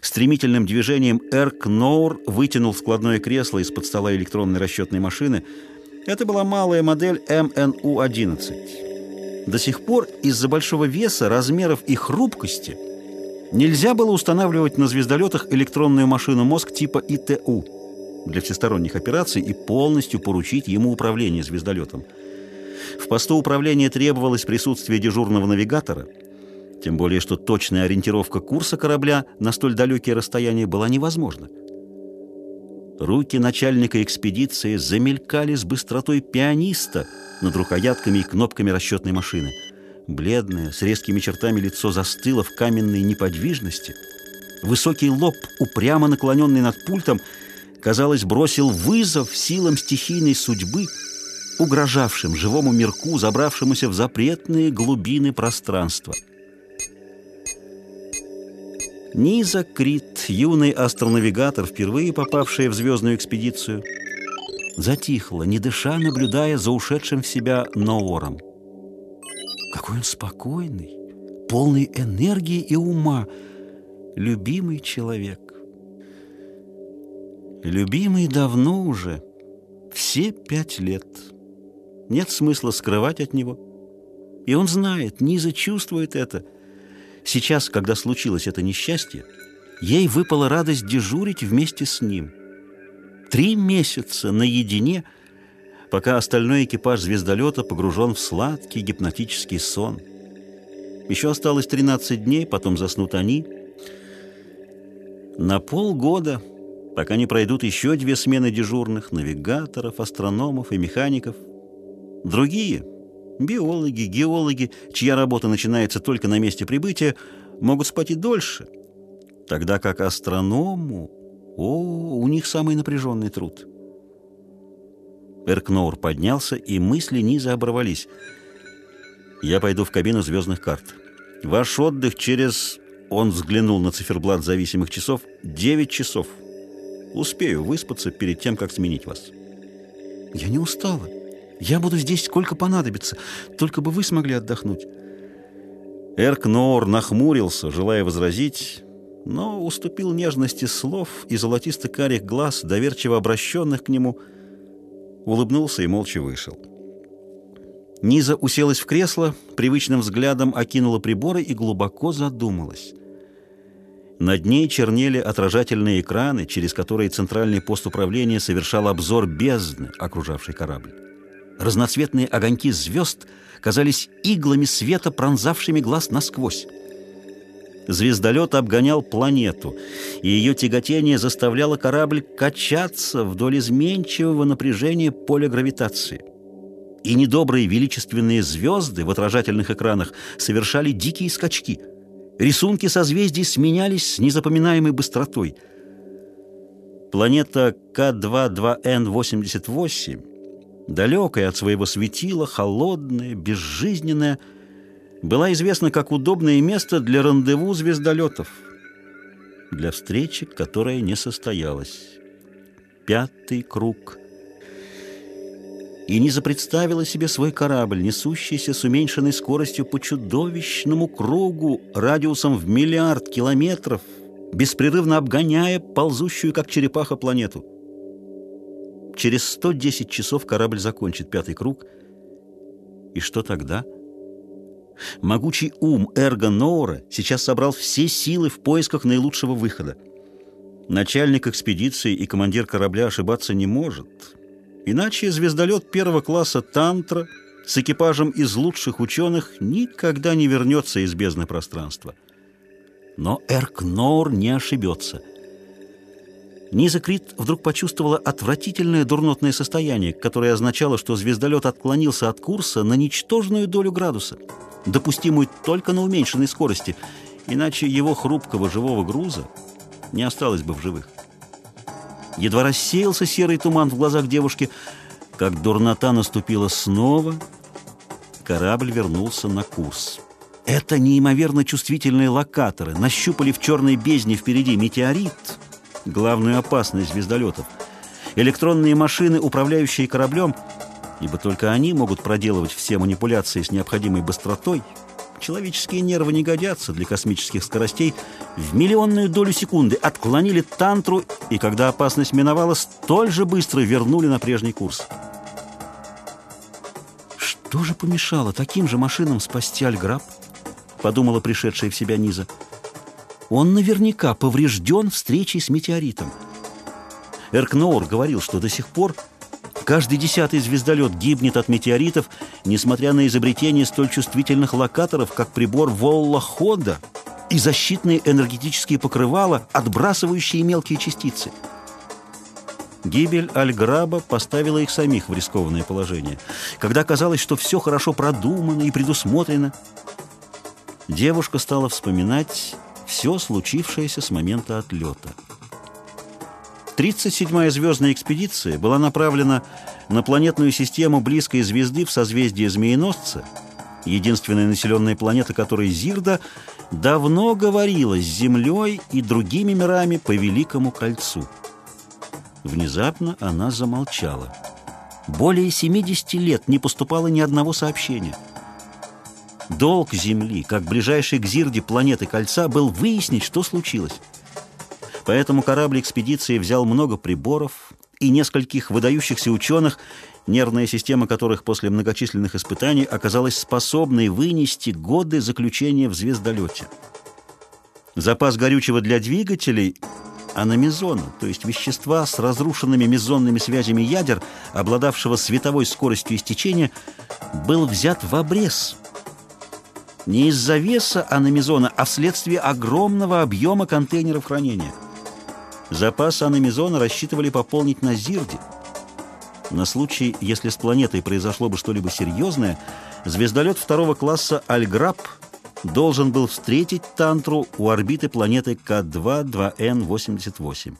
Стремительным движением Эрк Ноур вытянул складное кресло из-под стола электронной расчетной машины. Это была малая модель МНУ-11. До сих пор из-за большого веса, размеров и хрупкости нельзя было устанавливать на звездолетах электронную машину мозг типа ИТУ для всесторонних операций и полностью поручить ему управление звездолетом. В посту управления требовалось присутствие дежурного навигатора – тем более, что точная ориентировка курса корабля на столь далекие расстояния была невозможна. Руки начальника экспедиции замелькали с быстротой пианиста над рукоятками и кнопками расчетной машины. Бледное, с резкими чертами лицо застыло в каменной неподвижности. Высокий лоб, упрямо наклоненный над пультом, казалось, бросил вызов силам стихийной судьбы, угрожавшим живому мирку, забравшемуся в запретные глубины пространства. Низа Крит, юный астронавигатор, впервые попавшая в звездную экспедицию, затихла, не дыша, наблюдая за ушедшим в себя Ноором. Какой он спокойный, полный энергии и ума, любимый человек. Любимый давно уже, все пять лет. Нет смысла скрывать от него. И он знает, Низа чувствует это – Сейчас, когда случилось это несчастье, ей выпала радость дежурить вместе с ним. Три месяца наедине, пока остальной экипаж звездолета погружен в сладкий гипнотический сон. Еще осталось 13 дней, потом заснут они. На полгода, пока не пройдут еще две смены дежурных, навигаторов, астрономов и механиков. Другие — Биологи, геологи, чья работа начинается только на месте прибытия, могут спать и дольше, тогда как астроному, о, у них самый напряженный труд. Эркноур поднялся, и мысли низа оборвались. «Я пойду в кабину звездных карт. Ваш отдых через...» Он взглянул на циферблат зависимых часов. «Девять часов. Успею выспаться перед тем, как сменить вас». «Я не устала», я буду здесь сколько понадобится, только бы вы смогли отдохнуть». Эркнор нахмурился, желая возразить, но уступил нежности слов и золотисто-карих глаз, доверчиво обращенных к нему, улыбнулся и молча вышел. Низа уселась в кресло, привычным взглядом окинула приборы и глубоко задумалась. Над ней чернели отражательные экраны, через которые центральный пост управления совершал обзор бездны, окружавшей корабль. Разноцветные огоньки звезд казались иглами света, пронзавшими глаз насквозь. Звездолет обгонял планету, и ее тяготение заставляло корабль качаться вдоль изменчивого напряжения поля гравитации. И недобрые величественные звезды в отражательных экранах совершали дикие скачки. Рисунки созвездий сменялись с незапоминаемой быстротой. Планета К-22Н-88 далекая от своего светила, холодная, безжизненная, была известна как удобное место для рандеву звездолетов, для встречи, которая не состоялась. Пятый круг. И Низа представила себе свой корабль, несущийся с уменьшенной скоростью по чудовищному кругу радиусом в миллиард километров, беспрерывно обгоняя ползущую, как черепаха, планету. Через 110 часов корабль закончит пятый круг. И что тогда? Могучий ум Эрго Ноура сейчас собрал все силы в поисках наилучшего выхода. Начальник экспедиции и командир корабля ошибаться не может. Иначе звездолет первого класса «Тантра» с экипажем из лучших ученых никогда не вернется из бездны пространства. Но Эркнор не ошибется – Низа Крит вдруг почувствовала отвратительное дурнотное состояние, которое означало, что звездолет отклонился от курса на ничтожную долю градуса, допустимую только на уменьшенной скорости, иначе его хрупкого живого груза не осталось бы в живых. Едва рассеялся серый туман в глазах девушки, как дурнота наступила снова, корабль вернулся на курс. Это неимоверно чувствительные локаторы нащупали в черной бездне впереди метеорит — главную опасность звездолетов. Электронные машины, управляющие кораблем, ибо только они могут проделывать все манипуляции с необходимой быстротой, человеческие нервы не годятся для космических скоростей, в миллионную долю секунды отклонили тантру, и когда опасность миновала, столь же быстро вернули на прежний курс. «Что же помешало таким же машинам спасти Альграб?» — подумала пришедшая в себя Низа. «Он наверняка поврежден встречей с метеоритом». Эркноур говорил, что до сих пор каждый десятый звездолет гибнет от метеоритов, несмотря на изобретение столь чувствительных локаторов, как прибор Волла-Хода и защитные энергетические покрывала, отбрасывающие мелкие частицы. Гибель Альграба поставила их самих в рискованное положение. Когда казалось, что все хорошо продумано и предусмотрено, девушка стала вспоминать все случившееся с момента отлета. 37-я звездная экспедиция была направлена на планетную систему близкой звезды в созвездии Змееносца, единственная населенная планета которой Зирда давно говорила с Землей и другими мирами по Великому Кольцу. Внезапно она замолчала. Более 70 лет не поступало ни одного сообщения. Долг Земли, как ближайшей к Зирде планеты Кольца, был выяснить, что случилось. Поэтому корабль экспедиции взял много приборов и нескольких выдающихся ученых, нервная система которых после многочисленных испытаний оказалась способной вынести годы заключения в звездолете. Запас горючего для двигателей аномизона, то есть вещества с разрушенными мезонными связями ядер, обладавшего световой скоростью истечения, был взят в обрез. Не из-за веса аномизона, а вследствие огромного объема контейнеров хранения – Запас аномизона рассчитывали пополнить на Зирде. На случай, если с планетой произошло бы что-либо серьезное, звездолет второго класса «Альграб» должен был встретить Тантру у орбиты планеты К2-2Н-88.